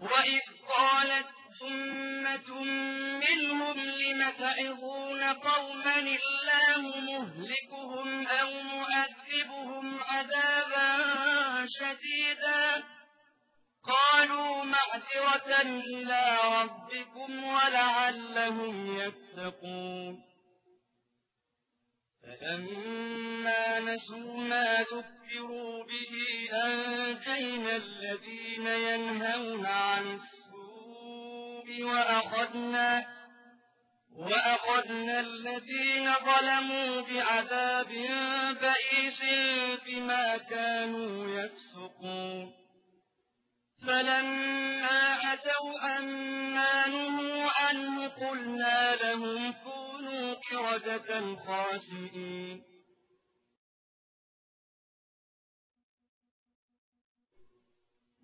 وإذ قالت ثمة منهم لم تعظون قوما الله مهلكهم أو مؤذبهم عذابا شديدا قالوا معذرة إلى ربكم ولعلهم يتقون فلما نسوا ما ذكروا به أنجينا الذين ينهون السوء وأخذنا وأخذنا الذين ظلموا بعذاب بئيس بما كانوا يفسقون. فلما أتوا عما نهوا عنه قلنا لهم كونوا كردة خاسئين.